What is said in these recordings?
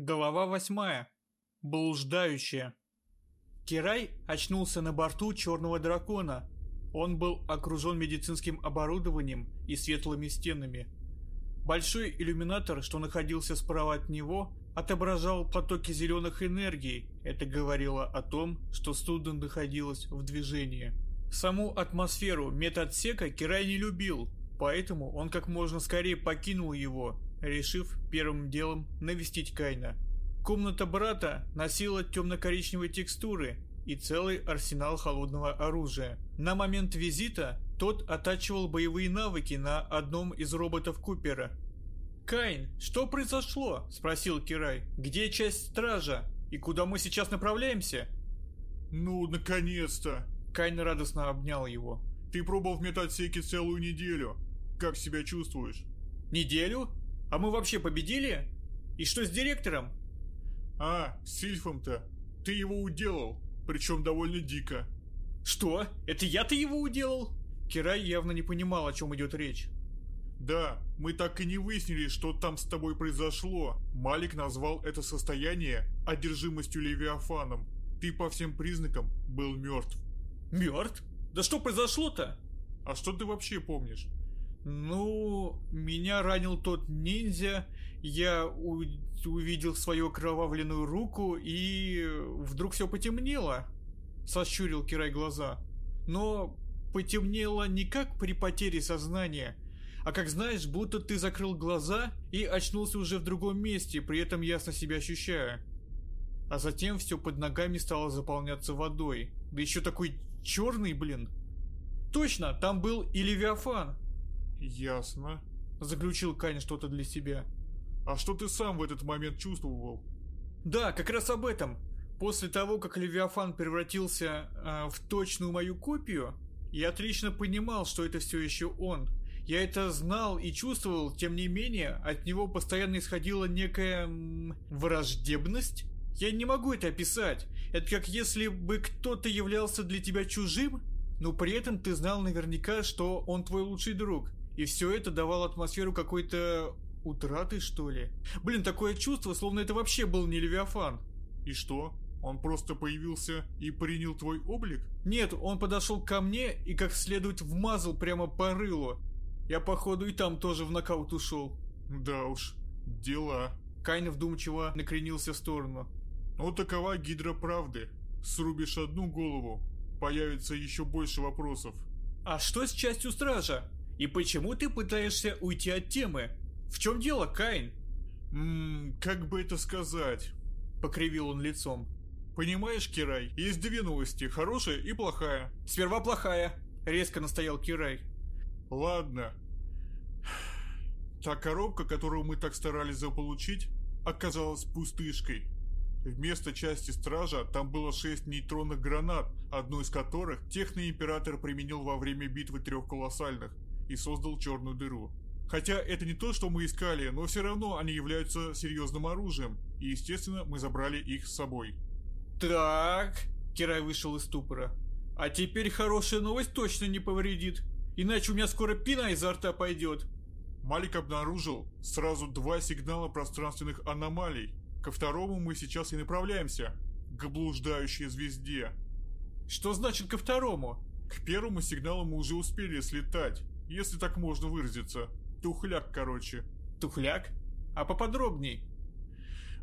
Глава восьмая. Блуждающая. Кирай очнулся на борту черного дракона. Он был окружен медицинским оборудованием и светлыми стенами. Большой иллюминатор, что находился справа от него, отображал потоки зеленых энергий. Это говорило о том, что судно находилось в движении. Саму атмосферу медотсека Кирай не любил, поэтому он как можно скорее покинул его решив первым делом навестить Кайна. Комната брата носила темно-коричневые текстуры и целый арсенал холодного оружия. На момент визита тот оттачивал боевые навыки на одном из роботов Купера. «Кайн, что произошло?» – спросил Кирай. «Где часть стража? И куда мы сейчас направляемся?» «Ну, наконец-то!» Кайн радостно обнял его. «Ты пробовал в медотсеке целую неделю. Как себя чувствуешь?» «Неделю? А мы вообще победили? И что с директором? А, с Сильфом-то. Ты его уделал, причем довольно дико. Что? Это я-то его уделал? Кирай явно не понимал, о чем идет речь. Да, мы так и не выяснили, что там с тобой произошло. Малик назвал это состояние одержимостью Левиафаном. Ты по всем признакам был мертв. Мертв? Да что произошло-то? А что ты вообще помнишь? Ну, меня ранил тот ниндзя, я увидел свою кровавленную руку и вдруг все потемнело. Сощурил Кирай глаза. Но потемнело не как при потере сознания, а как знаешь, будто ты закрыл глаза и очнулся уже в другом месте, при этом ясно себя ощущая. А затем все под ногами стало заполняться водой. Да еще такой черный, блин. Точно, там был и Левиафан. «Ясно», — заключил Кань что-то для себя. «А что ты сам в этот момент чувствовал?» «Да, как раз об этом. После того, как Левиафан превратился э, в точную мою копию, я отлично понимал, что это все еще он. Я это знал и чувствовал, тем не менее, от него постоянно исходила некая... М, враждебность?» Я не могу это описать. Это как если бы кто-то являлся для тебя чужим, но при этом ты знал наверняка, что он твой лучший друг. И все это давало атмосферу какой-то утраты, что ли. Блин, такое чувство, словно это вообще был не Левиафан. И что? Он просто появился и принял твой облик? Нет, он подошел ко мне и как следует вмазал прямо по рылу. Я, походу, и там тоже в нокаут ушел. Да уж, дела. Кайн вдумчиво накренился в сторону. Ну, такова гидра правды. Срубишь одну голову, появится еще больше вопросов. А что с частью стража? И почему ты пытаешься уйти от темы? В чем дело, Кайн? Ммм, как бы это сказать? Покривил он лицом. Понимаешь, Кирай, есть две новости, хорошая и плохая. Сперва плохая, резко настоял Кирай. Ладно. Та коробка, которую мы так старались заполучить, оказалась пустышкой. Вместо части стража там было шесть нейтронных гранат, одну из которых Техный Император применил во время битвы трех колоссальных и создал черную дыру. Хотя это не то, что мы искали, но все равно они являются серьезным оружием, и, естественно, мы забрали их с собой. Так, Кирай вышел из ступора. А теперь хорошая новость точно не повредит, иначе у меня скоро пина изо рта пойдет. Малик обнаружил сразу два сигнала пространственных аномалий. Ко второму мы сейчас и направляемся. К блуждающей звезде. Что значит ко второму? К первому сигналу мы уже успели слетать если так можно выразиться. Тухляк, короче. Тухляк? А поподробней?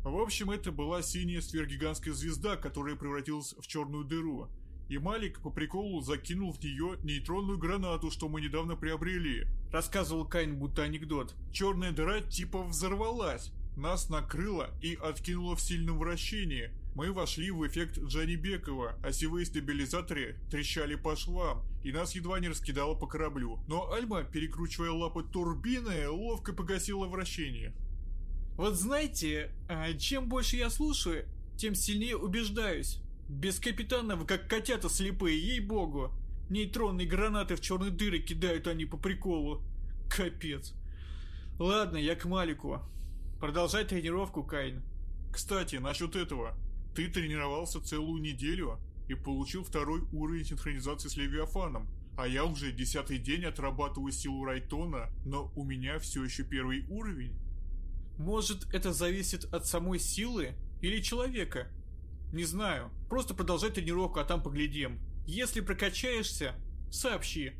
В общем, это была синяя сверхгигантская звезда, которая превратилась в черную дыру. И Малик по приколу закинул в нее нейтронную гранату, что мы недавно приобрели. Рассказывал Кайн будто анекдот. Черная дыра типа взорвалась. Нас накрыло и откинуло в сильном вращении. Мы вошли в эффект Джани Бекова, осевые стабилизаторы трещали по швам, и нас едва не раскидало по кораблю. Но Альма, перекручивая лапы турбины, ловко погасила вращение. Вот знаете, а, чем больше я слушаю, тем сильнее убеждаюсь. Без капитана вы как котята слепые, ей-богу. Нейтронные гранаты в черные дыры кидают они по приколу. Капец. Ладно, я к Малику. Продолжай тренировку, Кайн. Кстати, насчет этого. Ты тренировался целую неделю и получил второй уровень синхронизации с Левиафаном, а я уже десятый день отрабатываю силу Райтона, но у меня все еще первый уровень. Может, это зависит от самой силы или человека? Не знаю. Просто продолжай тренировку, а там поглядим. Если прокачаешься, сообщи.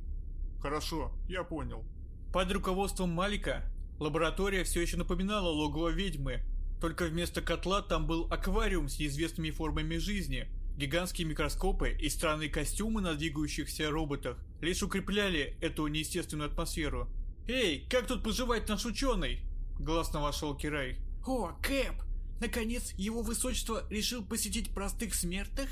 Хорошо, я понял. Под руководством Малика лаборатория все еще напоминала логово ведьмы, только вместо котла там был аквариум с неизвестными формами жизни. Гигантские микроскопы и странные костюмы на двигающихся роботах лишь укрепляли эту неестественную атмосферу. «Эй, как тут поживает наш ученый?» Гласно вошел Кирай. «О, Кэп! Наконец, его высочество решил посетить простых смертных?»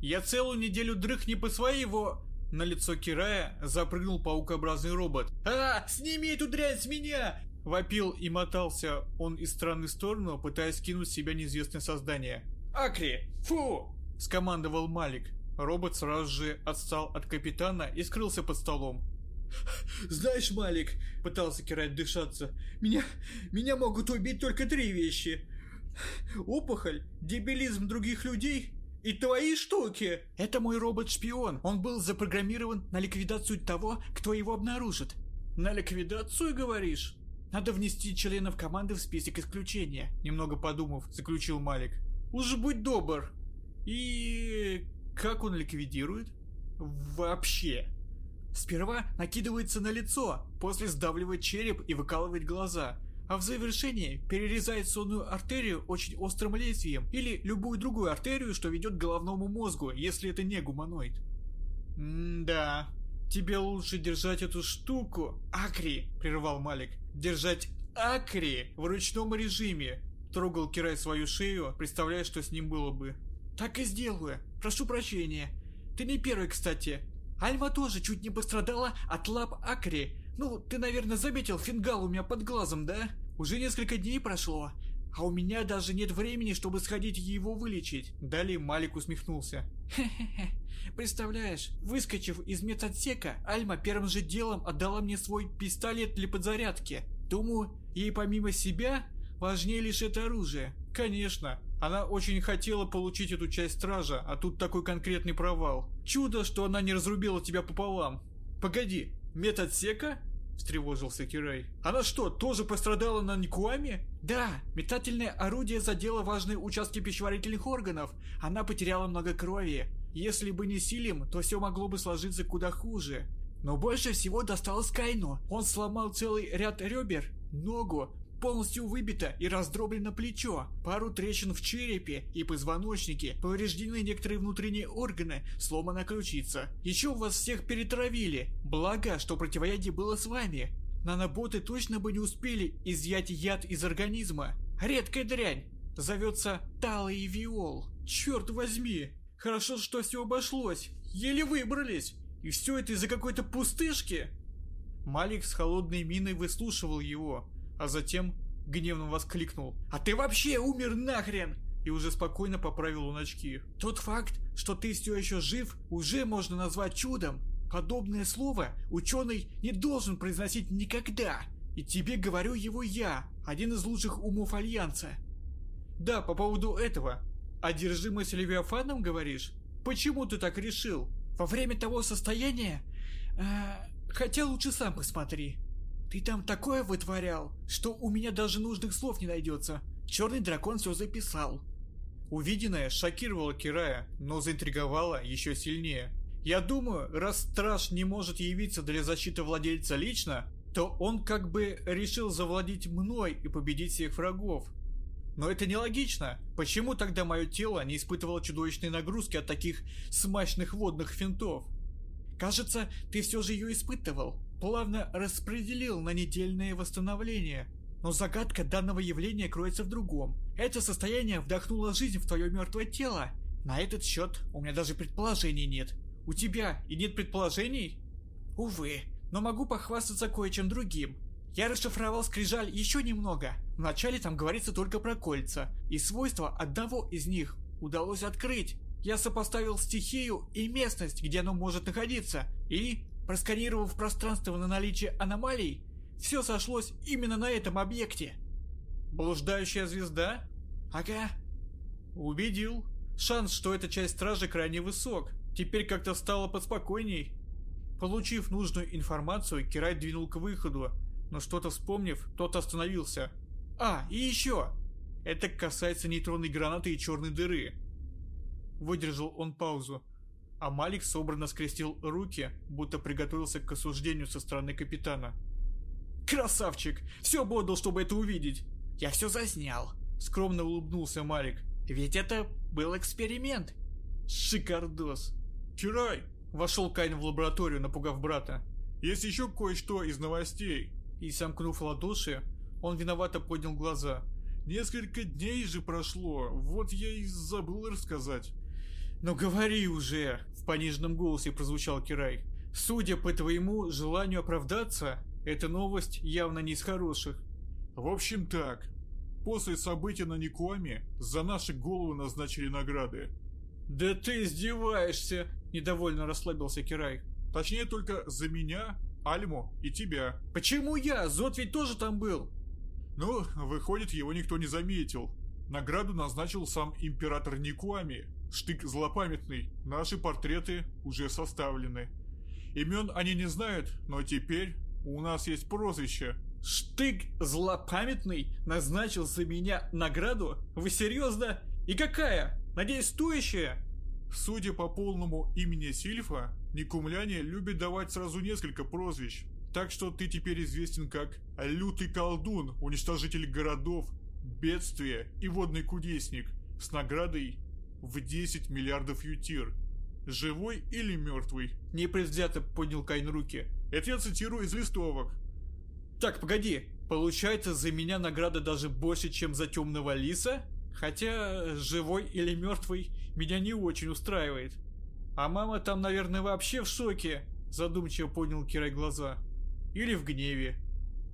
«Я целую неделю дрых не по своего...» На лицо Кирая запрыгнул паукообразный робот. «А, сними эту дрянь с меня! Вопил и мотался он из стороны в сторону, пытаясь скинуть с себя неизвестное создание. «Акри! Фу!» – скомандовал Малик. Робот сразу же отстал от капитана и скрылся под столом. «Знаешь, Малик», — пытался Кирать дышаться, — «меня... меня могут убить только три вещи. Опухоль, дебилизм других людей и твои штуки. Это мой робот-шпион. Он был запрограммирован на ликвидацию того, кто его обнаружит». «На ликвидацию, говоришь?» Надо внести членов команды в список исключения, немного подумав, заключил Малик. Уж будь добр. И как он ликвидирует? Вообще. Сперва накидывается на лицо, после сдавливает череп и выкалывает глаза, а в завершении перерезает сонную артерию очень острым лезвием или любую другую артерию, что ведет к головному мозгу, если это не гуманоид. М-да, тебе лучше держать эту штуку, Акри, прервал Малик держать Акри в ручном режиме. Трогал Кирай свою шею, представляя, что с ним было бы. Так и сделаю. Прошу прощения. Ты не первый, кстати. Альма тоже чуть не пострадала от лап Акри. Ну, ты, наверное, заметил фингал у меня под глазом, да? Уже несколько дней прошло, а у меня даже нет времени, чтобы сходить его вылечить. Далее Малик усмехнулся. Хе-хе-хе. Представляешь, выскочив из медотсека, Альма первым же делом отдала мне свой пистолет для подзарядки. Думаю, ей помимо себя важнее лишь это оружие. Конечно, она очень хотела получить эту часть стража, а тут такой конкретный провал. Чудо, что она не разрубила тебя пополам. Погоди, медотсека? встревожился Кирай. «Она что, тоже пострадала на Никуаме?» «Да, метательное орудие задело важные участки пищеварительных органов. Она потеряла много крови. Если бы не Силим, то все могло бы сложиться куда хуже. Но больше всего досталось Кайну. Он сломал целый ряд ребер, ногу, полностью выбито и раздроблено плечо, пару трещин в черепе и позвоночнике, повреждены некоторые внутренние органы, сломана ключица. Еще вас всех перетравили. Благо, что противоядие было с вами. Наноботы точно бы не успели изъять яд из организма. Редкая дрянь. Зовется талый виол. Черт возьми. Хорошо, что все обошлось. Еле выбрались. И все это из-за какой-то пустышки. Малик с холодной миной выслушивал его, а затем гневно воскликнул. «А ты вообще умер нахрен!» И уже спокойно поправил он очки. «Тот факт, что ты все еще жив, уже можно назвать чудом. Подобное слово ученый не должен произносить никогда. И тебе говорю его я, один из лучших умов Альянса». «Да, по поводу этого. Одержимость Левиафаном, говоришь? Почему ты так решил?» «Во время того состояния... Э, хотя лучше сам посмотри». Ты там такое вытворял, что у меня даже нужных слов не найдется. Черный дракон все записал. Увиденное шокировало Кирая, но заинтриговало еще сильнее. Я думаю, раз страж не может явиться для защиты владельца лично, то он как бы решил завладеть мной и победить всех врагов. Но это нелогично. Почему тогда мое тело не испытывало чудовищной нагрузки от таких смачных водных финтов? Кажется, ты все же ее испытывал плавно распределил на недельное восстановление. Но загадка данного явления кроется в другом. Это состояние вдохнуло жизнь в твое мертвое тело. На этот счет у меня даже предположений нет. У тебя и нет предположений? Увы, но могу похвастаться кое-чем другим. Я расшифровал скрижаль еще немного. Вначале там говорится только про кольца, и свойства одного из них удалось открыть. Я сопоставил стихию и местность, где оно может находиться, и Просканировав пространство на наличие аномалий, все сошлось именно на этом объекте. Блуждающая звезда? Ага. Убедил. Шанс, что эта часть стражи крайне высок. Теперь как-то стало поспокойней. Получив нужную информацию, Кирай двинул к выходу, но что-то вспомнив, тот остановился. А, и еще! Это касается нейтронной гранаты и черной дыры. Выдержал он паузу. А Малик собранно скрестил руки, будто приготовился к осуждению со стороны капитана. «Красавчик! Все бодал, чтобы это увидеть!» «Я все заснял!» Скромно улыбнулся Малик. «Ведь это был эксперимент!» «Шикардос!» «Кирай!» Вошел Кайн в лабораторию, напугав брата. «Есть еще кое-что из новостей!» И, сомкнув ладоши, он виновато поднял глаза. «Несколько дней же прошло, вот я и забыл рассказать». «Ну говори уже!» — в пониженном голосе прозвучал Кирай. «Судя по твоему желанию оправдаться, эта новость явно не из хороших». «В общем так, после событий на Никуаме за наши головы назначили награды». «Да ты издеваешься!» — недовольно расслабился Кирай. «Точнее, только за меня, Альму и тебя». «Почему я? Зод ведь тоже там был!» «Ну, выходит, его никто не заметил. Награду назначил сам император Никуами, Штык злопамятный, наши портреты уже составлены. Имен они не знают, но теперь у нас есть прозвище. Штык злопамятный назначил за меня награду? Вы серьезно? И какая? Надеюсь, стоящая? Судя по полному имени Сильфа, Никумляне любят давать сразу несколько прозвищ. Так что ты теперь известен как Лютый Колдун, Уничтожитель Городов, Бедствие и Водный Кудесник с наградой в 10 миллиардов ютир. Живой или мертвый? Непредвзято поднял Кайн руки. Это я цитирую из листовок. Так, погоди. Получается, за меня награда даже больше, чем за темного лиса? Хотя, живой или мертвый, меня не очень устраивает. А мама там, наверное, вообще в шоке, задумчиво поднял Кирай глаза. Или в гневе.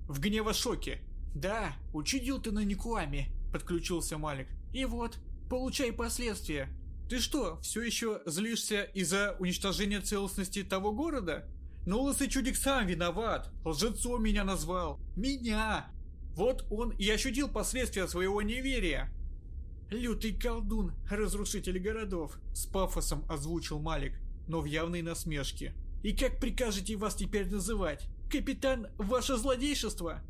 В гнево-шоке. Да, учудил ты на Никуаме, подключился Малик. И вот, Получай последствия. Ты что, все еще злишься из-за уничтожения целостности того города? Но лысый чудик сам виноват. Лжецом меня назвал. Меня. Вот он и ощутил последствия своего неверия. «Лютый колдун, разрушитель городов», — с пафосом озвучил Малик, но в явной насмешке. «И как прикажете вас теперь называть? Капитан, ваше злодейшество?»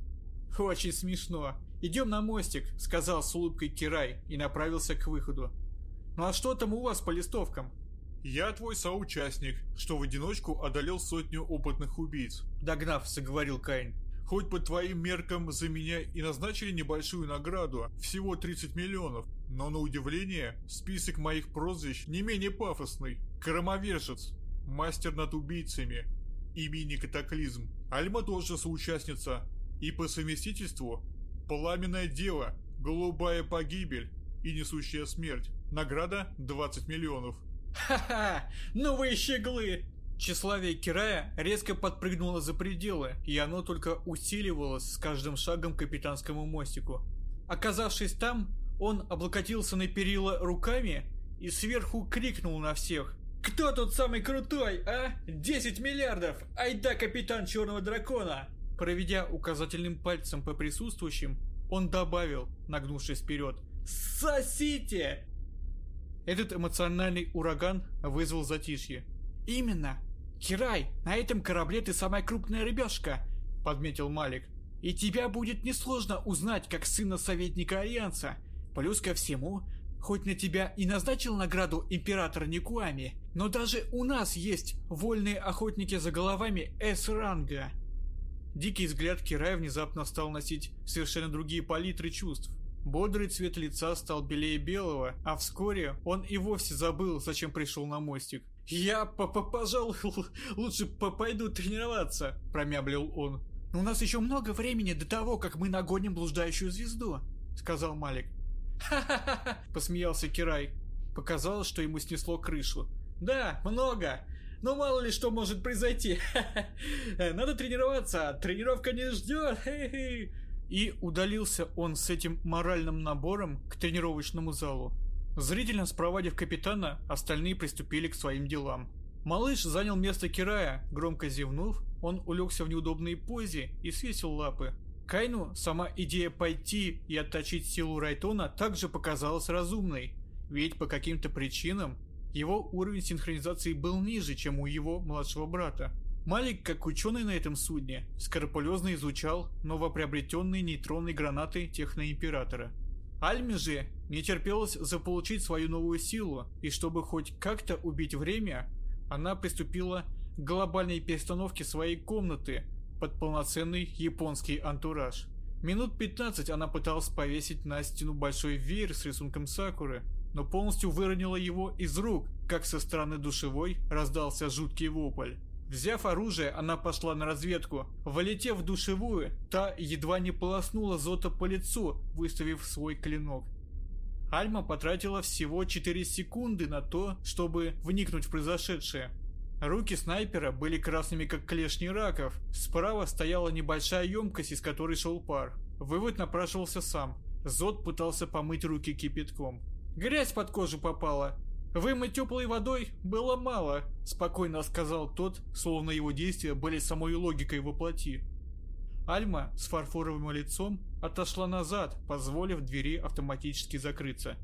«Очень смешно. «Идем на мостик», — сказал с улыбкой Кирай и направился к выходу. «Ну а что там у вас по листовкам?» «Я твой соучастник, что в одиночку одолел сотню опытных убийц», — догнав, заговорил Кайн. «Хоть по твоим меркам за меня и назначили небольшую награду, всего 30 миллионов, но на удивление список моих прозвищ не менее пафосный. Громовержец, мастер над убийцами, имени Катаклизм, Альма тоже соучастница, и по совместительству Пламенное дело, голубая погибель и несущая смерть. Награда 20 миллионов. Ха-ха, новые щеглы! Тщеславие Кирая резко подпрыгнуло за пределы, и оно только усиливалось с каждым шагом к капитанскому мостику. Оказавшись там, он облокотился на перила руками и сверху крикнул на всех. «Кто тут самый крутой, а? 10 миллиардов! Айда, капитан Черного Дракона!» Проведя указательным пальцем по присутствующим, он добавил, нагнувшись вперед, «Сосите!» Этот эмоциональный ураган вызвал затишье. «Именно! Кирай, на этом корабле ты самая крупная рыбешка!» — подметил Малик. «И тебя будет несложно узнать как сына советника Альянса. Плюс ко всему, хоть на тебя и назначил награду император Никуами, но даже у нас есть вольные охотники за головами С-ранга. Дикий взгляд Кирая внезапно стал носить совершенно другие палитры чувств. Бодрый цвет лица стал белее белого, а вскоре он и вовсе забыл, зачем пришел на мостик. «Я, п -п пожалуй, лучше п пойду тренироваться», – промямлил он. «Но у нас еще много времени до того, как мы нагоним блуждающую звезду», – сказал Малик. «Ха-ха-ха!» – посмеялся Кирай. Показалось, что ему снесло крышу. «Да, много. Но мало ли что может произойти. Надо тренироваться, тренировка не ждет. И удалился он с этим моральным набором к тренировочному залу. Зрительно спровадив капитана, остальные приступили к своим делам. Малыш занял место Кирая, громко зевнув, он улегся в неудобной позе и свесил лапы. Кайну сама идея пойти и отточить силу Райтона также показалась разумной, ведь по каким-то причинам его уровень синхронизации был ниже, чем у его младшего брата. Малик, как ученый на этом судне, скрупулезно изучал новоприобретенные нейтронные гранаты Техноимператора. Альме же не терпелось заполучить свою новую силу, и чтобы хоть как-то убить время, она приступила к глобальной перестановке своей комнаты под полноценный японский антураж. Минут 15 она пыталась повесить на стену большой веер с рисунком сакуры, но полностью выронила его из рук, как со стороны душевой раздался жуткий вопль. Взяв оружие, она пошла на разведку. Вылетев в душевую, та едва не полоснула Зота по лицу, выставив свой клинок. Альма потратила всего 4 секунды на то, чтобы вникнуть в произошедшее. Руки снайпера были красными, как клешни раков. Справа стояла небольшая емкость, из которой шел пар. Вывод напрашивался сам. Зод пытался помыть руки кипятком. Грязь под кожу попала. Вымыть теплой водой было мало, спокойно сказал тот, словно его действия были самой логикой воплоти. Альма с фарфоровым лицом отошла назад, позволив двери автоматически закрыться.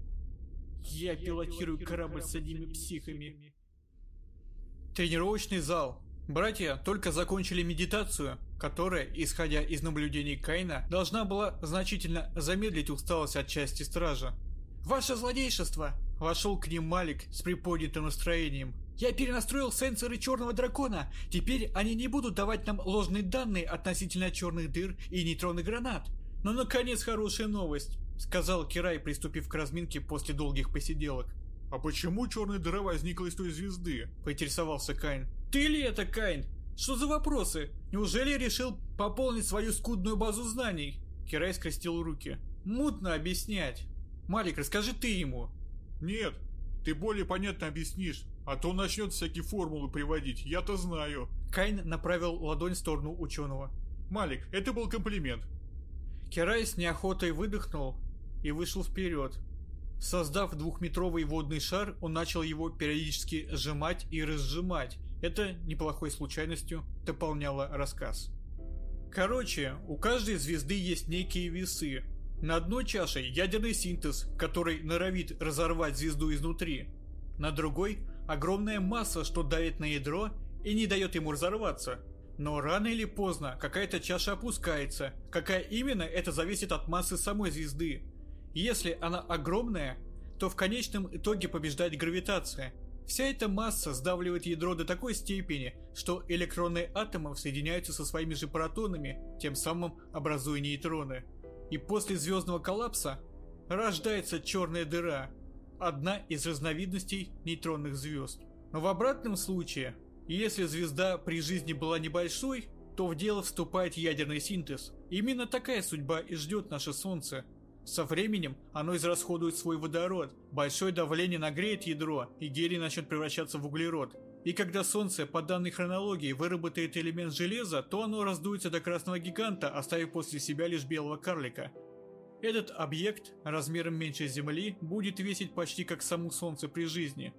«Я пилотирую корабль с одними психами», Тренировочный зал. Братья только закончили медитацию, которая, исходя из наблюдений Кайна, должна была значительно замедлить усталость от части стража. «Ваше злодейшество!» – вошел к ним Малик с приподнятым настроением. «Я перенастроил сенсоры черного дракона. Теперь они не будут давать нам ложные данные относительно черных дыр и нейтронных гранат. Но, наконец, хорошая новость», – сказал Кирай, приступив к разминке после долгих посиделок. «А почему черная дыра возникла из той звезды?» – поинтересовался Кайн. «Ты ли это, Кайн? Что за вопросы? Неужели решил пополнить свою скудную базу знаний?» Кирай скрестил руки. «Мутно объяснять. Малик, расскажи ты ему». «Нет, ты более понятно объяснишь, а то он начнет всякие формулы приводить, я-то знаю». Кайн направил ладонь в сторону ученого. «Малик, это был комплимент». Кирай с неохотой выдохнул и вышел вперед. Создав двухметровый водный шар, он начал его периодически сжимать и разжимать. Это неплохой случайностью дополняло рассказ. Короче, у каждой звезды есть некие весы. На одной чаше ядерный синтез, который норовит разорвать звезду изнутри. На другой – огромная масса, что давит на ядро и не дает ему разорваться. Но рано или поздно какая-то чаша опускается. Какая именно, это зависит от массы самой звезды. Если она огромная, то в конечном итоге побеждает гравитация. Вся эта масса сдавливает ядро до такой степени, что электроны атомов соединяются со своими же протонами, тем самым образуя нейтроны. И после звездного коллапса рождается черная дыра, одна из разновидностей нейтронных звезд. Но в обратном случае, если звезда при жизни была небольшой, то в дело вступает ядерный синтез. Именно такая судьба и ждет наше Солнце – со временем оно израсходует свой водород, большое давление нагреет ядро, и гелий начнет превращаться в углерод. И когда Солнце, по данной хронологии, выработает элемент железа, то оно раздуется до красного гиганта, оставив после себя лишь белого карлика. Этот объект, размером меньше Земли, будет весить почти как само Солнце при жизни.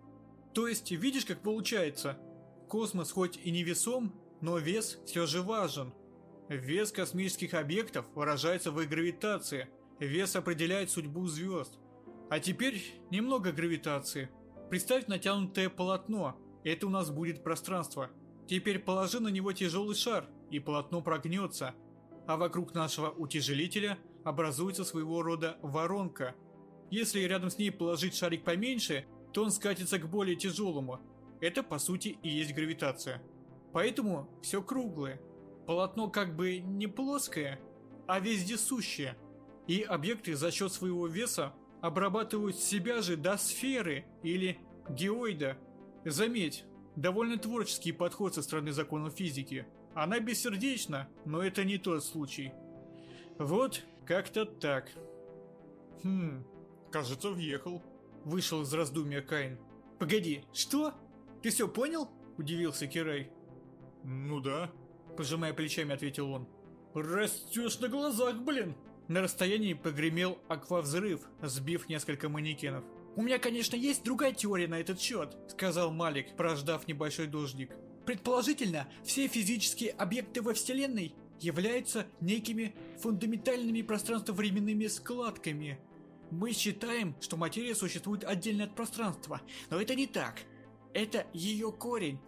То есть, видишь, как получается? Космос хоть и не весом, но вес все же важен. Вес космических объектов выражается в их гравитации – Вес определяет судьбу звезд. А теперь немного гравитации. Представь натянутое полотно. Это у нас будет пространство. Теперь положи на него тяжелый шар, и полотно прогнется. А вокруг нашего утяжелителя образуется своего рода воронка. Если рядом с ней положить шарик поменьше, то он скатится к более тяжелому. Это по сути и есть гравитация. Поэтому все круглое. Полотно как бы не плоское, а вездесущее и объекты за счет своего веса обрабатывают себя же до сферы или геоида. Заметь, довольно творческий подход со стороны законов физики. Она бессердечна, но это не тот случай. Вот как-то так. Хм, кажется, въехал. Вышел из раздумья Каин. Погоди, что? Ты все понял? Удивился Кирай. Ну да. Пожимая плечами, ответил он. Растешь на глазах, блин. На расстоянии погремел аквавзрыв, сбив несколько манекенов. «У меня, конечно, есть другая теория на этот счет», — сказал Малик, прождав небольшой дождик. «Предположительно, все физические объекты во Вселенной являются некими фундаментальными пространство-временными складками. Мы считаем, что материя существует отдельно от пространства, но это не так. Это ее корень.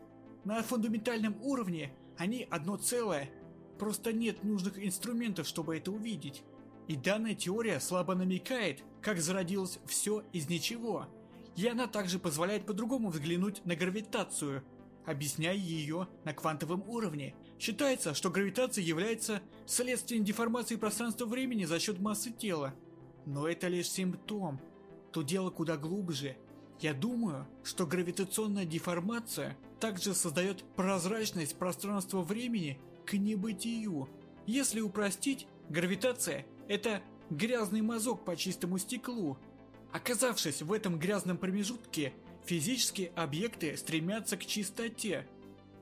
На фундаментальном уровне Они одно целое. Просто нет нужных инструментов, чтобы это увидеть. И данная теория слабо намекает, как зародилось все из ничего. И она также позволяет по-другому взглянуть на гравитацию, объясняя ее на квантовом уровне. Считается, что гравитация является следствием деформации пространства-времени за счет массы тела. Но это лишь симптом. То дело куда глубже. Я думаю, что гравитационная деформация также создает прозрачность пространства-времени к небытию. Если упростить, гравитация – это грязный мазок по чистому стеклу. Оказавшись в этом грязном промежутке, физические объекты стремятся к чистоте.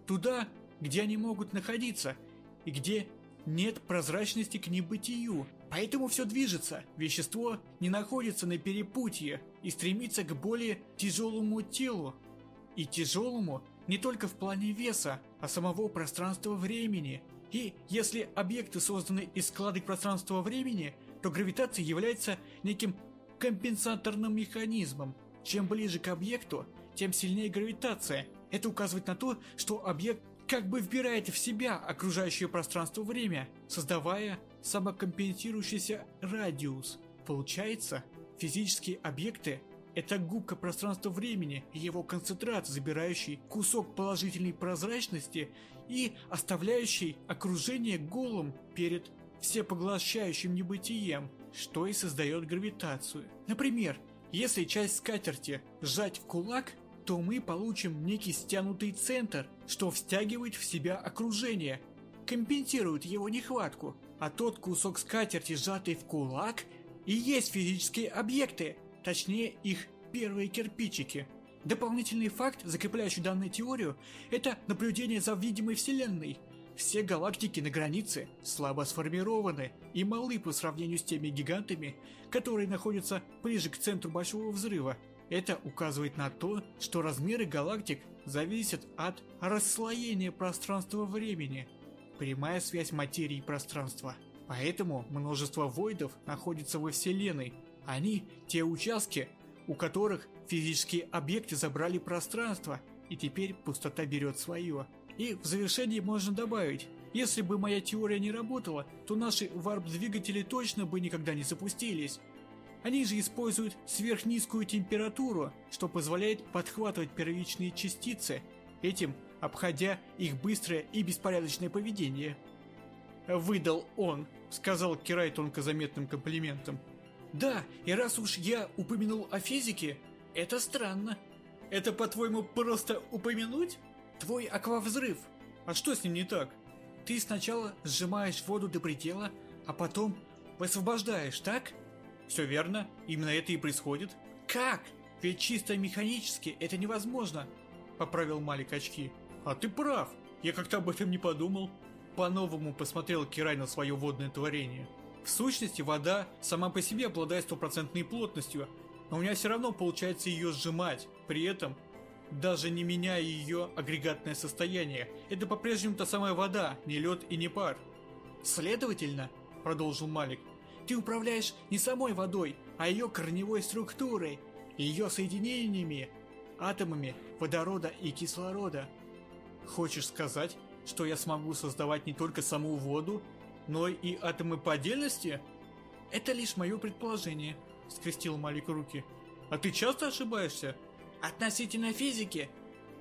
Туда, где они могут находиться, и где нет прозрачности к небытию. Поэтому все движется, вещество не находится на перепутье и стремится к более тяжелому телу. И тяжелому не только в плане веса, а самого пространства-времени. И если объекты созданы из складок пространства-времени, то гравитация является неким компенсаторным механизмом. Чем ближе к объекту, тем сильнее гравитация. Это указывает на то, что объект как бы вбирает в себя окружающее пространство-время, создавая самокомпенсирующийся радиус. Получается, физические объекты – это губка пространства-времени и его концентрат, забирающий кусок положительной прозрачности и оставляющий окружение голым перед всепоглощающим небытием, что и создает гравитацию. Например, если часть скатерти сжать в кулак – то мы получим некий стянутый центр, что встягивает в себя окружение, компенсирует его нехватку, а тот кусок скатерти, сжатый в кулак, и есть физические объекты, точнее их первые кирпичики. Дополнительный факт, закрепляющий данную теорию, это наблюдение за видимой Вселенной. Все галактики на границе слабо сформированы и малы по сравнению с теми гигантами, которые находятся ближе к центру Большого Взрыва. Это указывает на то, что размеры галактик зависят от расслоения пространства-времени. Прямая связь материи и пространства. Поэтому множество войдов находится во Вселенной. Они – те участки, у которых физические объекты забрали пространство, и теперь пустота берет свое. И в завершении можно добавить, если бы моя теория не работала, то наши варп-двигатели точно бы никогда не запустились. Они же используют сверхнизкую температуру, что позволяет подхватывать первичные частицы, этим обходя их быстрое и беспорядочное поведение. «Выдал он», — сказал Кирай тонко заметным комплиментом. «Да, и раз уж я упомянул о физике, это странно. Это, по-твоему, просто упомянуть? Твой аквавзрыв. А что с ним не так? Ты сначала сжимаешь воду до предела, а потом высвобождаешь, так?» Все верно, именно это и происходит. Как? Ведь чисто механически это невозможно, поправил Малик очки. А ты прав, я как-то об этом не подумал. По-новому посмотрел Кирай на свое водное творение. В сущности, вода сама по себе обладает стопроцентной плотностью, но у меня все равно получается ее сжимать, при этом даже не меняя ее агрегатное состояние. Это по-прежнему та самая вода, не лед и не пар. Следовательно, продолжил Малик, ты управляешь не самой водой, а ее корневой структурой, ее соединениями, атомами водорода и кислорода. Хочешь сказать, что я смогу создавать не только саму воду, но и атомы по отдельности? Это лишь мое предположение, скрестил Малик руки. А ты часто ошибаешься? Относительно физики?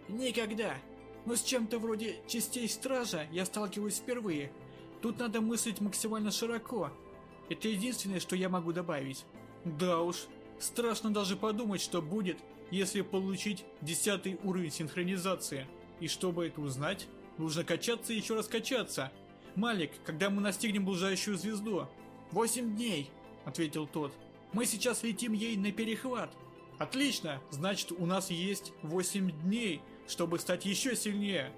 Никогда. Но с чем-то вроде частей стража я сталкиваюсь впервые. Тут надо мыслить максимально широко, это единственное, что я могу добавить. Да уж, страшно даже подумать, что будет, если получить десятый уровень синхронизации. И чтобы это узнать, нужно качаться и еще раз качаться. Малик, когда мы настигнем блуждающую звезду? Восемь дней, ответил тот. Мы сейчас летим ей на перехват. Отлично, значит у нас есть восемь дней, чтобы стать еще сильнее.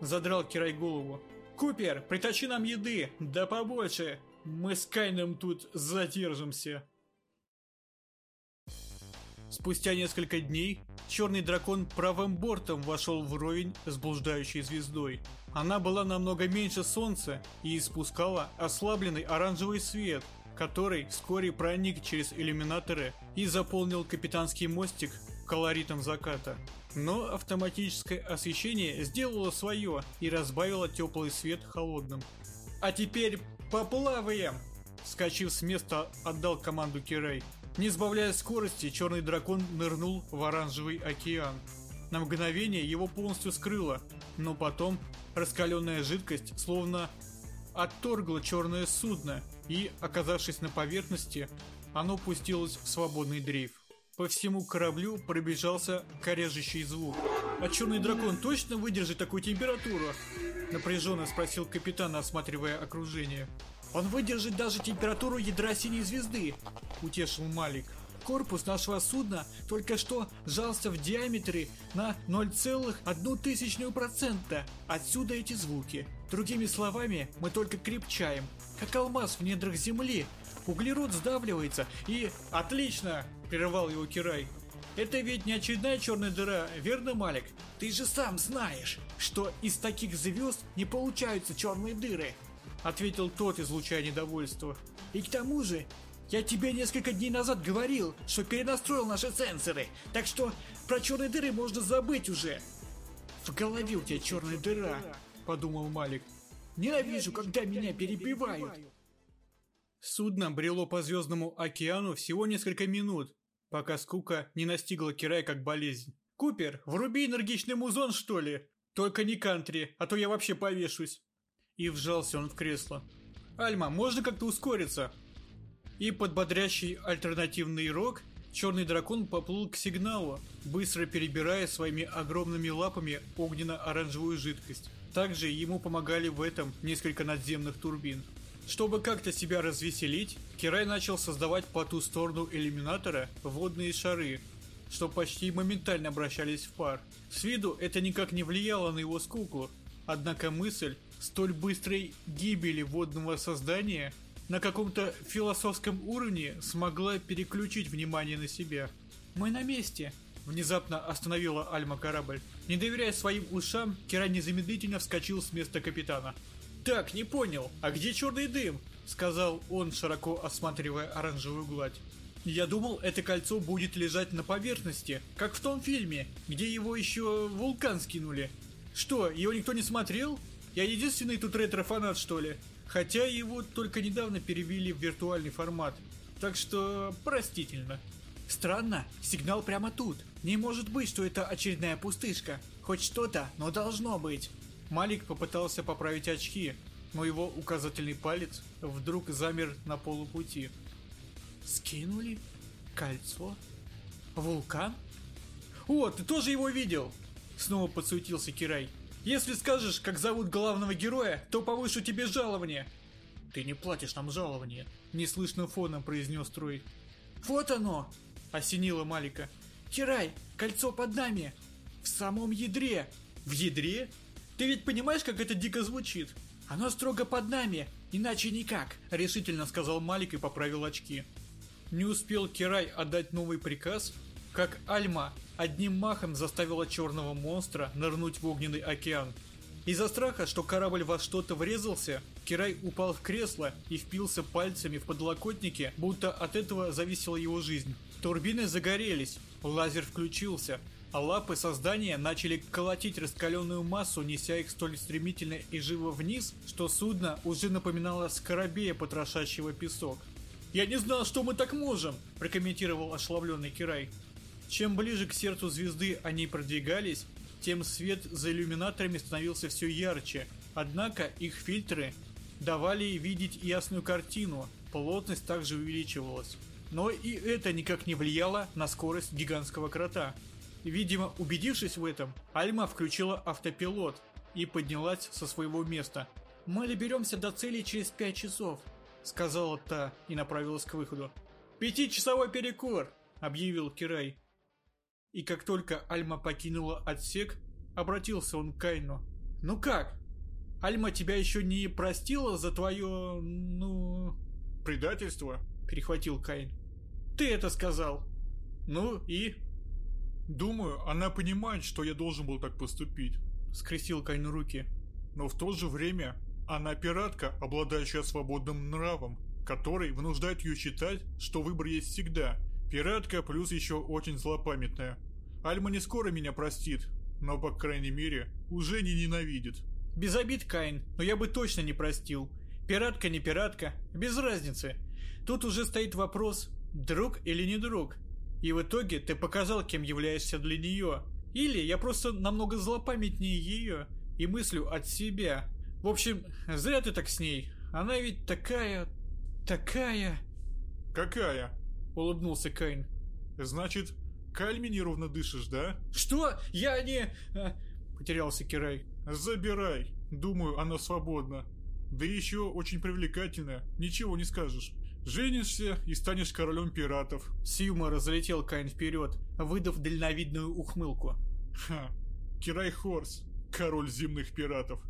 Задрал Кирай голову. Купер, притащи нам еды, да побольше, мы с Кайном тут задержимся. Спустя несколько дней черный дракон правым бортом вошел вровень с блуждающей звездой. Она была намного меньше Солнца и испускала ослабленный оранжевый свет, который вскоре проник через иллюминаторы и заполнил капитанский мостик колоритом заката. Но автоматическое освещение сделало свое и разбавило теплый свет холодным. «А теперь поплаваем!» Скачив с места, отдал команду Кирей. Не сбавляя скорости, черный дракон нырнул в оранжевый океан. На мгновение его полностью скрыло, но потом раскаленная жидкость словно отторгла черное судно, и, оказавшись на поверхности, оно пустилось в свободный дрейф. По всему кораблю пробежался корежащий звук. «А черный дракон точно выдержит такую температуру?» Напряженно спросил капитан, осматривая окружение. «Он выдержит даже температуру ядра синей звезды», — утешил Малик. Корпус нашего судна только что сжался в диаметре на 0,1%. Отсюда эти звуки. Другими словами, мы только крепчаем, как алмаз в недрах земли. Углерод сдавливается и... «Отлично!» – прервал его Кирай. «Это ведь не очередная черная дыра, верно, Малик? Ты же сам знаешь, что из таких звезд не получаются черные дыры!» Ответил тот, излучая недовольство. «И к тому же, я тебе несколько дней назад говорил, что перенастроил наши сенсоры, так что про черные дыры можно забыть уже!» «В голове у тебя черная дыра!» – подумал Малик. «Ненавижу, когда меня перебивают!» Судно брело по Звездному океану всего несколько минут, пока скука не настигла Кирая как болезнь. «Купер, вруби энергичный музон, что ли? Только не кантри, а то я вообще повешусь!» И вжался он в кресло. «Альма, можно как-то ускориться?» И под бодрящий альтернативный рок черный дракон поплыл к сигналу, быстро перебирая своими огромными лапами огненно-оранжевую жидкость. Также ему помогали в этом несколько надземных турбин. Чтобы как-то себя развеселить, Кирай начал создавать по ту сторону иллюминатора водные шары, что почти моментально обращались в пар. С виду это никак не влияло на его скуку, однако мысль столь быстрой гибели водного создания на каком-то философском уровне смогла переключить внимание на себя. «Мы на месте!» Внезапно остановила Альма корабль. Не доверяя своим ушам, Кира незамедлительно вскочил с места капитана. «Так, не понял, а где черный дым?» Сказал он, широко осматривая оранжевую гладь. «Я думал, это кольцо будет лежать на поверхности, как в том фильме, где его еще вулкан скинули. Что, его никто не смотрел? Я единственный тут ретро-фанат, что ли? Хотя его только недавно перевели в виртуальный формат, так что простительно». Странно, сигнал прямо тут. Не может быть, что это очередная пустышка. Хоть что-то, но должно быть. Малик попытался поправить очки, но его указательный палец вдруг замер на полупути. Скинули? Кольцо? Вулкан? О, ты тоже его видел? Снова подсуетился Кирай. Если скажешь, как зовут главного героя, то повышу тебе жалование. Ты не платишь нам жалование, неслышным фоном произнес Трой. Вот оно! Осенило Малика. Кирай, кольцо под нами! В самом ядре! В ядре? Ты ведь понимаешь, как это дико звучит? Оно строго под нами, иначе никак, решительно сказал Малик и поправил очки. Не успел Кирай отдать новый приказ, как Альма одним махом заставила черного монстра нырнуть в огненный океан. Из-за страха, что корабль во что-то врезался, Кирай упал в кресло и впился пальцами в подлокотники, будто от этого зависела его жизнь. Турбины загорелись, лазер включился, а лапы создания начали колотить раскаленную массу, неся их столь стремительно и живо вниз, что судно уже напоминало скоробея, потрошащего песок. «Я не знал, что мы так можем!» – прокомментировал ошеломленный Кирай. Чем ближе к сердцу звезды они продвигались, тем свет за иллюминаторами становился все ярче, однако их фильтры давали видеть ясную картину, плотность также увеличивалась. Но и это никак не влияло на скорость гигантского крота – Видимо, убедившись в этом, Альма включила автопилот и поднялась со своего места. «Мы доберемся до цели через пять часов», — сказала та и направилась к выходу. «Пятичасовой перекур!» — объявил Кирай. И как только Альма покинула отсек, обратился он к Кайну. «Ну как? Альма тебя еще не простила за твое... ну...» «Предательство?» — перехватил Кайн. «Ты это сказал!» «Ну и...» Думаю, она понимает, что я должен был так поступить. Скрестил Кайн руки. Но в то же время она пиратка, обладающая свободным нравом, который вынуждает ее считать, что выбор есть всегда. Пиратка плюс еще очень злопамятная. Альма не скоро меня простит, но, по крайней мере, уже не ненавидит. Без обид, Каин, но я бы точно не простил. Пиратка не пиратка, без разницы. Тут уже стоит вопрос, друг или не друг. И в итоге ты показал, кем являешься для нее. Или я просто намного злопамятнее ее и мыслю от себя. В общем, зря ты так с ней. Она ведь такая... такая... «Какая?» — улыбнулся Каин. «Значит, кальми неровно дышишь, да?» «Что? Я не...» а, Потерялся Кирай. «Забирай. Думаю, она свободна. Да еще очень привлекательная, ничего не скажешь. Женишься и станешь королем пиратов». С юмора залетел Каин вперед, выдав дальновидную ухмылку. «Ха, Кирай Хорс, король зимних пиратов.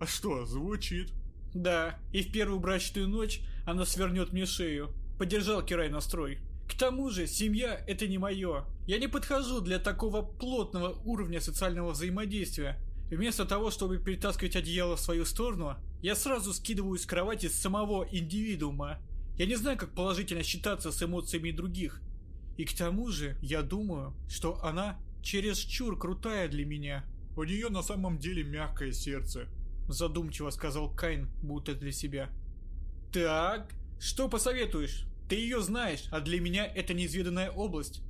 А что, звучит?» «Да, и в первую брачную ночь она свернет мне шею», — поддержал Кирай настрой. «К тому же, семья — это не мое. Я не подхожу для такого плотного уровня социального взаимодействия. Вместо того, чтобы перетаскивать одеяло в свою сторону, я сразу скидываю с кровати самого индивидуума. Я не знаю, как положительно считаться с эмоциями других. И к тому же, я думаю, что она чересчур крутая для меня. У нее на самом деле мягкое сердце. Задумчиво сказал Кайн, будто для себя. Так, что посоветуешь? Ты ее знаешь, а для меня это неизведанная область.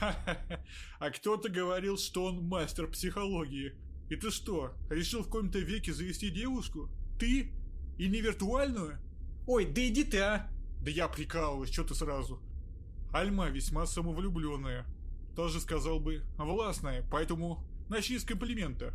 Ха-ха-ха, а кто-то говорил, что он мастер психологии. И ты что, решил в каком-то веке завести девушку? Ты? И не виртуальную? Ой, да иди ты, а! Да я прикалываюсь, что ты сразу? Альма весьма самовлюбленная. Даже сказал бы, властная, поэтому начни с комплимента.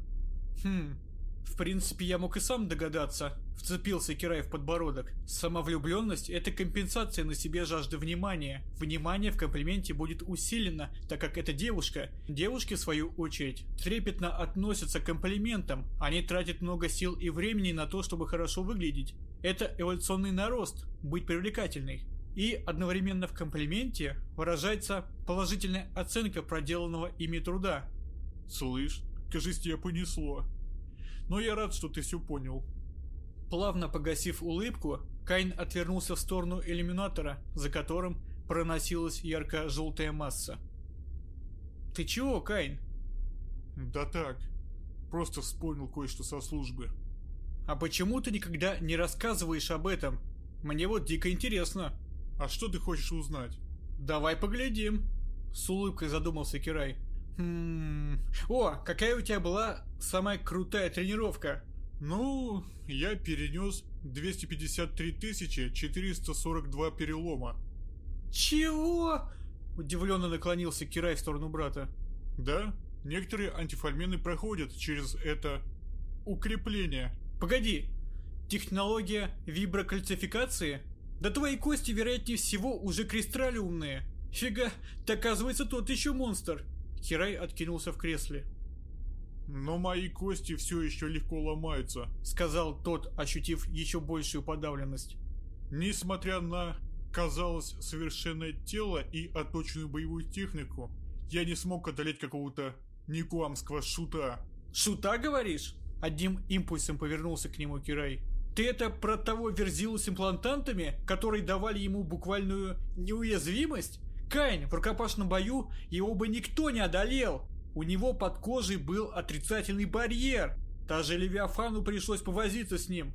Хм, в принципе, я мог и сам догадаться. Вцепился Кирай в подбородок. Самовлюбленность – это компенсация на себе жажды внимания. Внимание в комплименте будет усилено, так как это девушка. Девушки, в свою очередь, трепетно относятся к комплиментам. Они тратят много сил и времени на то, чтобы хорошо выглядеть. Это эволюционный нарост – быть привлекательной. И одновременно в комплименте выражается положительная оценка проделанного ими труда. Слышь, кажись, тебя понесло. Но я рад, что ты все понял. Плавно погасив улыбку, Кайн отвернулся в сторону иллюминатора, за которым проносилась ярко-желтая масса. «Ты чего, Кайн?» «Да так, просто вспомнил кое-что со службы». «А почему ты никогда не рассказываешь об этом? Мне вот дико интересно». «А что ты хочешь узнать?» «Давай поглядим», — с улыбкой задумался Кирай. «Хм... О, какая у тебя была самая крутая тренировка?» «Ну, я перенес 253 442 перелома». «Чего?» Удивленно наклонился Кирай в сторону брата. «Да, некоторые антифольмены проходят через это укрепление». «Погоди, технология виброкальцификации? Да твои кости, вероятнее всего, уже кристаллиумные. Фига, ты оказывается тот еще монстр». Кирай откинулся в кресле. «Но мои кости все еще легко ломаются», — сказал тот, ощутив еще большую подавленность. «Несмотря на, казалось, совершенное тело и отточенную боевую технику, я не смог одолеть какого-то никуамского шута». «Шута, говоришь?» Одним импульсом повернулся к нему Кирай. «Ты это про того верзилу с имплантантами, которые давали ему буквальную неуязвимость? Кайн в рукопашном бою его бы никто не одолел. У него под кожей был отрицательный барьер. Даже Левиафану пришлось повозиться с ним.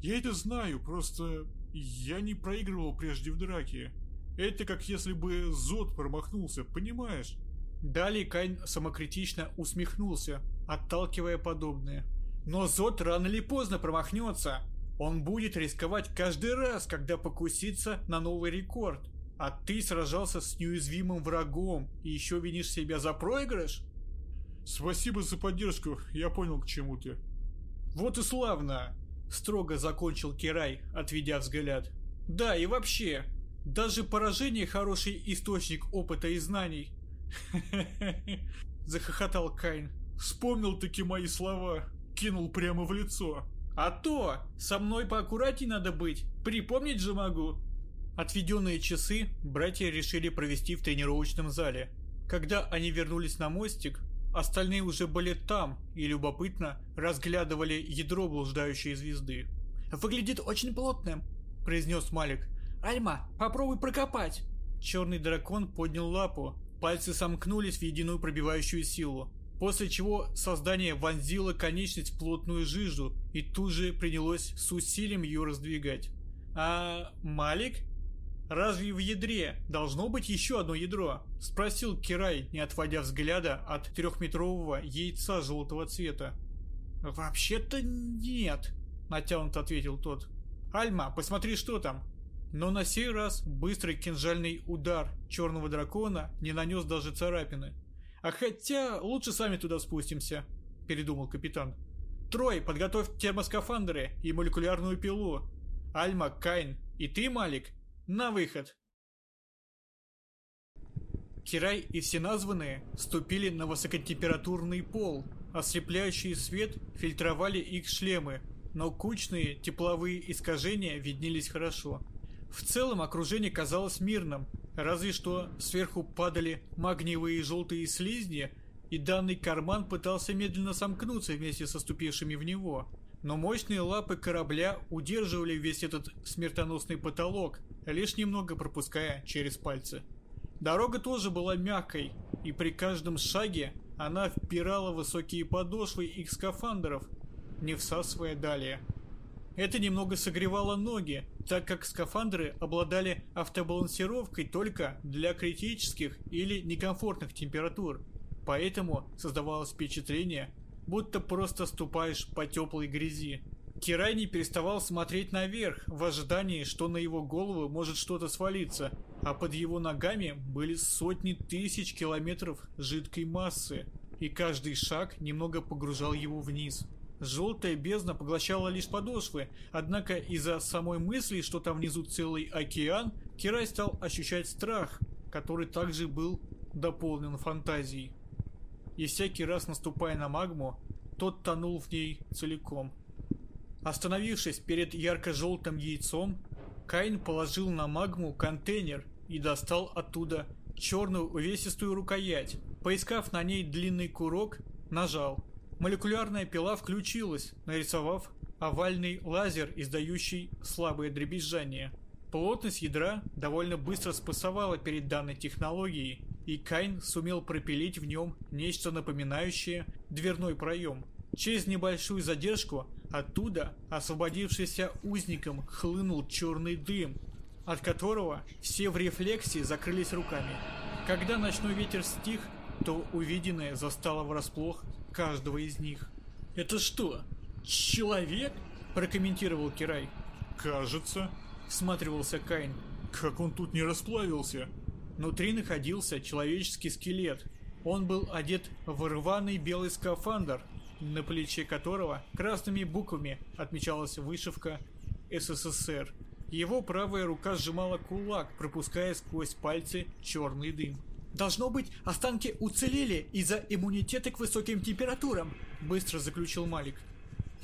Я это знаю, просто я не проигрывал прежде в драке. Это как если бы Зод промахнулся, понимаешь? Далее Кайн самокритично усмехнулся, отталкивая подобное. Но Зод рано или поздно промахнется. Он будет рисковать каждый раз, когда покусится на новый рекорд. А ты сражался с неуязвимым врагом и еще винишь себя за проигрыш? Спасибо за поддержку, я понял, к чему ты. Вот и славно, строго закончил Кирай, отведя взгляд. Да, и вообще, даже поражение хороший источник опыта и знаний. Захохотал Кайн. Вспомнил таки мои слова, кинул прямо в лицо. А то, со мной поаккуратней надо быть, припомнить же могу. Отведенные часы братья решили провести в тренировочном зале. Когда они вернулись на мостик, остальные уже были там и любопытно разглядывали ядро блуждающей звезды. «Выглядит очень плотным», — произнес Малик. «Альма, попробуй прокопать». Черный дракон поднял лапу, пальцы сомкнулись в единую пробивающую силу, после чего создание вонзило конечность в плотную жижу и тут же принялось с усилием ее раздвигать. «А Малик?» «Разве в ядре должно быть еще одно ядро?» – спросил Кирай, не отводя взгляда от трехметрового яйца желтого цвета. «Вообще-то нет», – натянуто ответил тот. «Альма, посмотри, что там». Но на сей раз быстрый кинжальный удар черного дракона не нанес даже царапины. «А хотя лучше сами туда спустимся», – передумал капитан. «Трой, подготовь термоскафандры и молекулярную пилу. Альма, Кайн и ты, Малик, на выход!» Кирай и все названные ступили на высокотемпературный пол. Ослепляющий свет фильтровали их шлемы, но кучные тепловые искажения виднелись хорошо. В целом окружение казалось мирным, разве что сверху падали магниевые желтые слизни, и данный карман пытался медленно сомкнуться вместе со ступившими в него. Но мощные лапы корабля удерживали весь этот смертоносный потолок, лишь немного пропуская через пальцы. Дорога тоже была мягкой, и при каждом шаге она впирала высокие подошвы их скафандров, не всасывая далее. Это немного согревало ноги, так как скафандры обладали автобалансировкой только для критических или некомфортных температур. Поэтому создавалось впечатление, будто просто ступаешь по теплой грязи. Кирай не переставал смотреть наверх, в ожидании, что на его голову может что-то свалиться, а под его ногами были сотни тысяч километров жидкой массы, и каждый шаг немного погружал его вниз. Желтая бездна поглощала лишь подошвы, однако из-за самой мысли, что там внизу целый океан, Кирай стал ощущать страх, который также был дополнен фантазией. И всякий раз наступая на магму, тот тонул в ней целиком. Остановившись перед ярко-желтым яйцом, Кайн положил на магму контейнер и достал оттуда черную увесистую рукоять. Поискав на ней длинный курок, нажал. Молекулярная пила включилась, нарисовав овальный лазер, издающий слабое дребезжание. Плотность ядра довольно быстро спасовала перед данной технологией, и Кайн сумел пропилить в нем нечто напоминающее дверной проем. Через небольшую задержку оттуда, освободившийся узником, хлынул черный дым, от которого все в рефлексе закрылись руками. Когда ночной ветер стих, то увиденное застало врасплох каждого из них. «Это что, человек?» – прокомментировал Кирай. «Кажется», – всматривался Кайн. «Как он тут не расплавился?» Внутри находился человеческий скелет. Он был одет в рваный белый скафандр, на плече которого красными буквами отмечалась вышивка «СССР». Его правая рука сжимала кулак, пропуская сквозь пальцы черный дым. «Должно быть, останки уцелели из-за иммунитета к высоким температурам», — быстро заключил Малик.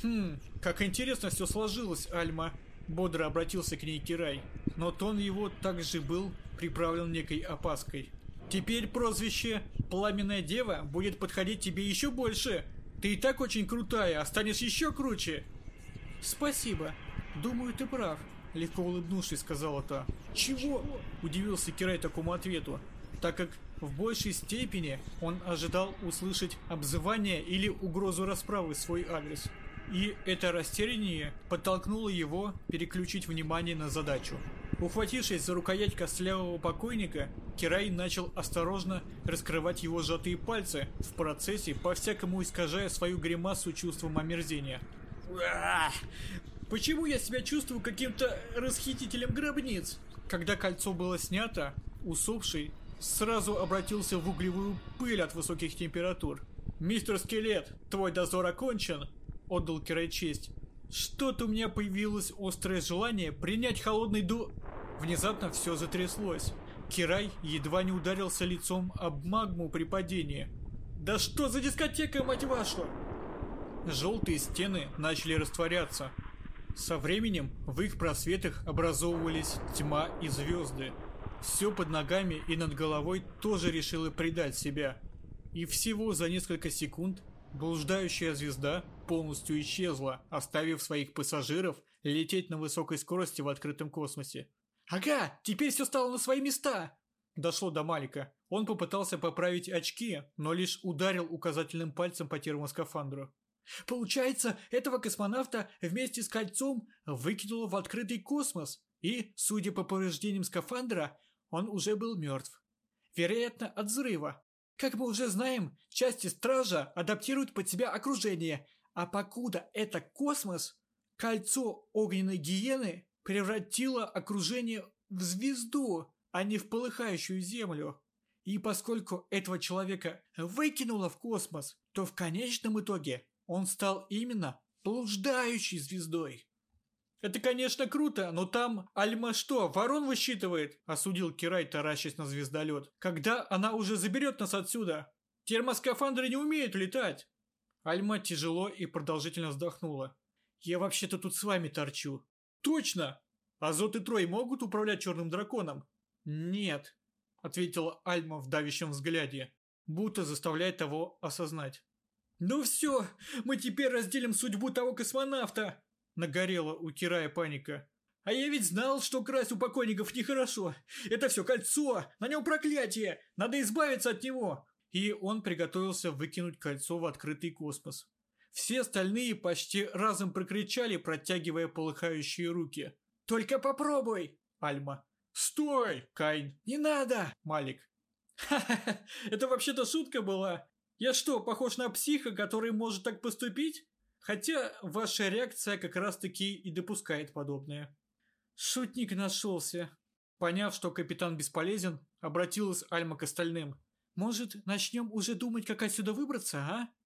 «Хм, как интересно все сложилось, Альма», — бодро обратился к ней Кирай. Но тон его также был приправлен некой опаской. «Теперь прозвище «Пламенная дева» будет подходить тебе еще больше. Ты и так очень крутая, а станешь еще круче». «Спасибо. Думаю, ты прав», — легко улыбнувшись, сказала та. «Чего?» — удивился Кирай такому ответу, так как в большей степени он ожидал услышать обзывание или угрозу расправы в свой адрес. И это растеряние подтолкнуло его переключить внимание на задачу. Ухватившись за рукоять костлявого покойника, Кирай начал осторожно раскрывать его сжатые пальцы, в процессе по-всякому искажая свою гримасу чувством омерзения. Почему я себя чувствую каким-то расхитителем гробниц? Когда кольцо было снято, усопший сразу обратился в углевую пыль от высоких температур. «Мистер Скелет, твой дозор окончен!» — отдал Кирай честь. «Что-то у меня появилось острое желание принять холодный ду...» Внезапно все затряслось. Кирай едва не ударился лицом об магму при падении. «Да что за дискотека, мать вашу!» Желтые стены начали растворяться. Со временем в их просветах образовывались тьма и звезды. Все под ногами и над головой тоже решило предать себя. И всего за несколько секунд блуждающая звезда полностью исчезла, оставив своих пассажиров лететь на высокой скорости в открытом космосе. «Ага, теперь все стало на свои места!» Дошло до Малика. Он попытался поправить очки, но лишь ударил указательным пальцем по термоскафандру. Получается, этого космонавта вместе с кольцом выкинуло в открытый космос, и, судя по повреждениям скафандра, он уже был мертв. Вероятно, от взрыва. Как мы уже знаем, части стража адаптируют под себя окружение, а покуда это космос, кольцо огненной гиены превратило окружение в звезду, а не в полыхающую землю. И поскольку этого человека выкинуло в космос, то в конечном итоге он стал именно блуждающей звездой. «Это, конечно, круто, но там Альма что, ворон высчитывает?» – осудил Кирай, таращась на звездолет. «Когда она уже заберет нас отсюда? Термоскафандры не умеют летать!» Альма тяжело и продолжительно вздохнула. «Я вообще-то тут с вами торчу». «Точно! Азот и Трой могут управлять черным драконом?» «Нет», — ответила Альма в давящем взгляде, будто заставляет того осознать. «Ну все, мы теперь разделим судьбу того космонавта!» Нагорела у Кирая паника. «А я ведь знал, что красть у покойников нехорошо. Это все кольцо, на нем проклятие, надо избавиться от него!» И он приготовился выкинуть кольцо в открытый космос. Все остальные почти разом прокричали, протягивая полыхающие руки. «Только попробуй!» Альма. «Стой!» Кайн. «Не надо!» Малик. «Ха-ха-ха! Это вообще-то шутка была! Я что, похож на психа, который может так поступить? Хотя ваша реакция как раз-таки и допускает подобное». Шутник нашелся. Поняв, что капитан бесполезен, обратилась Альма к остальным. «Может, начнем уже думать, как отсюда выбраться, а?»